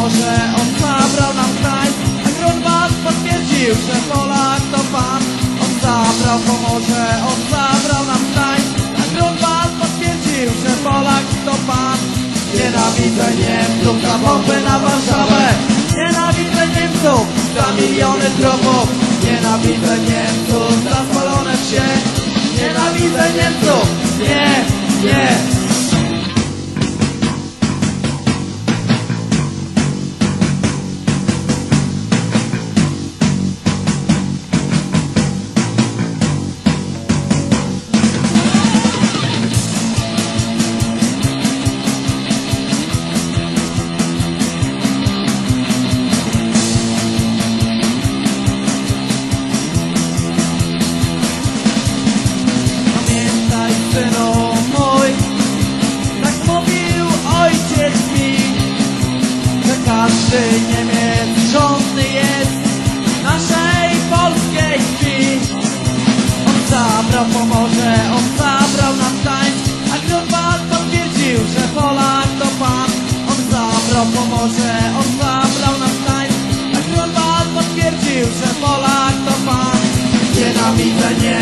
pomoże, on zabrał nam tańc, a Grunwald potwierdził, że Polak to pan. On zabrał pomoże, on zabrał nam tańc, a Grunwald potwierdził, że Polak to pan. Nienawidzę Niemców za bombę na Warszawę, nienawidzę Niemców za miliony trupów, nienawidzę Niemców za spalone wsie, nienawidzę Niemców, nie, nie. Każdy Niemiec żądny jest Naszej polskiej krwi On zabrał pomoże, on zabrał nam tańc A Grunwald potwierdził, że Polak to pan. On zabrał pomoże, on zabrał nam tańc A Grunwald potwierdził, że Polak to pan. Nienawidzę nie